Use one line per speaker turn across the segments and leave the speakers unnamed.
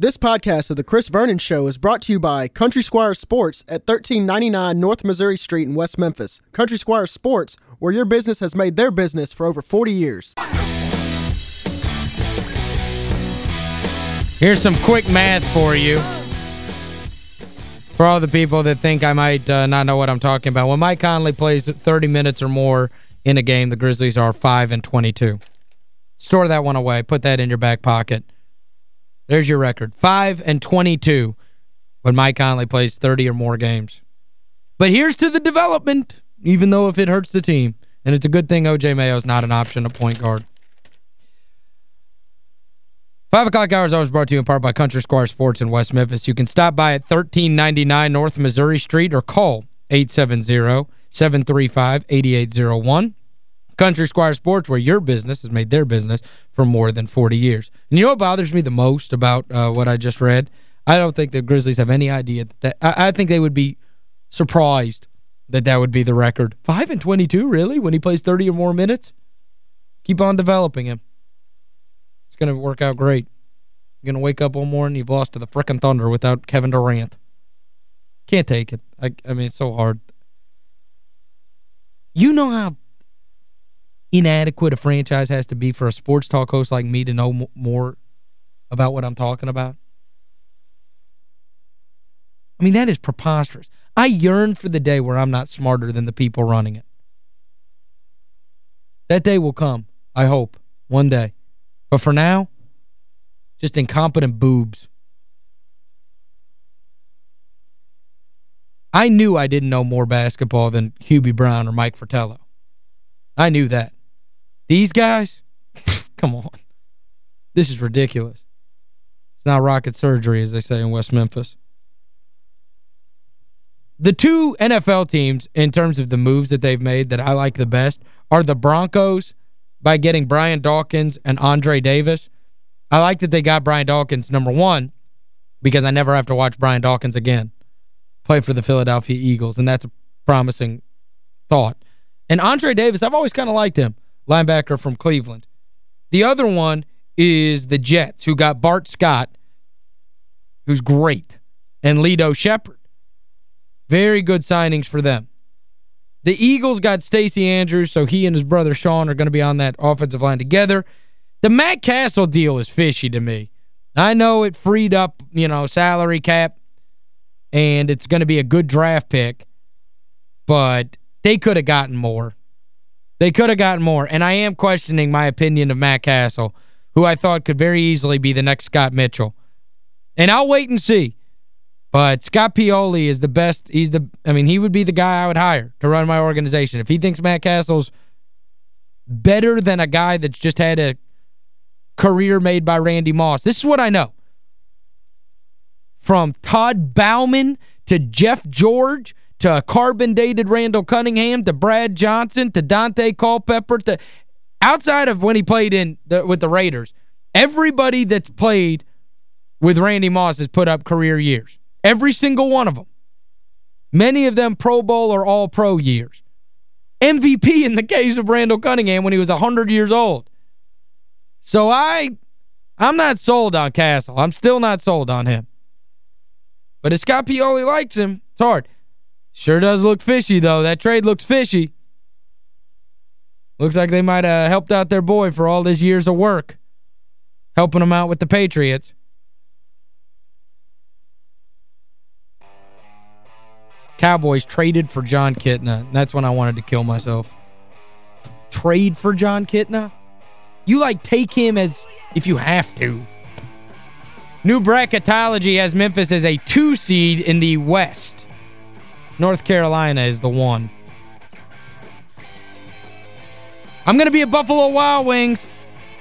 This podcast of The Chris Vernon Show is brought to you by Country Squire Sports at 1399 North Missouri Street in West Memphis. Country Squire Sports, where your business has made their business for over 40 years.
Here's some quick math for you. For all the people that think I might uh, not know what I'm talking about. When Mike Conley plays 30 minutes or more in a game, the Grizzlies are 5 and 22. Store that one away. Put that in your back pocket. There's your record. 5 and 22 when Mike Conley plays 30 or more games. But here's to the development, even though if it hurts the team. And it's a good thing O.J. Mayo's not an option at point guard. 5 o'clock hours always brought to you in part by Country Squire Sports in West Memphis. You can stop by at 1399 North Missouri Street or call 870-735-8801. Country Squire Sports, where your business has made their business for more than 40 years. And you know what bothers me the most about uh, what I just read? I don't think the Grizzlies have any idea that, that I, I, think they would be surprised that that would be the record. 5 and 22, really, when he plays 30 or more minutes? Keep on developing him. It's going to work out great. You're going to wake up one morning, you've lost to the frickin' Thunder without Kevin Durant. Can't take it. I, I mean, it's so hard. You know how inadequate a franchise has to be for a sports talk host like me to know more about what I'm talking about? I mean, that is preposterous. I yearn for the day where I'm not smarter than the people running it. That day will come, I hope, one day. But for now, just incompetent boobs. I knew I didn't know more basketball than Hubie Brown or Mike Fratello. I knew that. These guys? Come on. This is ridiculous. It's not rocket surgery, as they say in West Memphis. The two NFL teams, in terms of the moves that they've made that I like the best, are the Broncos by getting Brian Dawkins and Andre Davis. I like that they got Brian Dawkins, number one, because I never have to watch Brian Dawkins again play for the Philadelphia Eagles, and that's a promising thought. And Andre Davis, I've always kind of liked him linebacker from Cleveland. The other one is the Jets, who got Bart Scott, who's great, and Lito Sheppard. Very good signings for them. The Eagles got Stacy Andrews, so he and his brother Shawn are going to be on that offensive line together. The Matt Cassel deal is fishy to me. I know it freed up, you know, salary cap, and it's going to be a good draft pick, but they could have gotten more. They could have gotten more. And I am questioning my opinion of Matt Cassel, who I thought could very easily be the next Scott Mitchell. And I'll wait and see. But Scott Pioli is the best. He's the I mean, he would be the guy I would hire to run my organization. If he thinks Matt Cassel's better than a guy that's just had a career made by Randy Moss. This is what I know. From Todd Bouman to Jeff George to carbon-dated Randall Cunningham to Brad Johnson to Daunte Culpepper to outside of when he played in the, with the Raiders, everybody that's played with Randy Moss has put up career years. Every single one of them. Many of them Pro Bowl or All-Pro years. MVP in the case of Randall Cunningham when he was 100 years old. So I I'm not sold on Cassel. I'm still not sold on him. But if Scott Pioli likes him, it's hard. Sure does look fishy, though. That trade looks fishy. Looks like they might have helped out their boy for all his years of work. Helping him out with the Patriots. Cowboys traded for Jon Kitna. That's when I wanted to kill myself. Trade for Jon Kitna? You, like, take him as if you have to. New bracketology has Memphis as a two seed in the West. North Carolina is the one. I'm going to be at Buffalo Wild Wings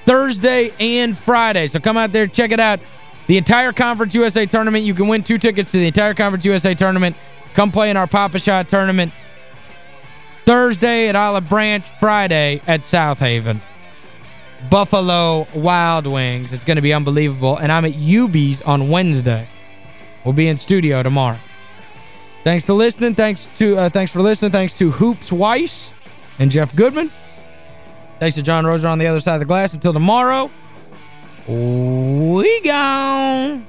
Thursday and Friday. So come out there, check it out. The entire Conference USA tournament. You can win two tickets to the entire Conference USA tournament. Come play in our Pop-A-Shot tournament. Thursday at Olive Branch, Friday at South Haven. Buffalo Wild Wings. It's going to be unbelievable. And I'm at UB's on Wednesday. We'll be in studio tomorrow. Thanks to listening. Thanks to uh, thanks for listening. Thanks to Hoops Weiss and Jeff Goodman. Thanks to John Roser on the other side of the glass. Until tomorrow, we gone.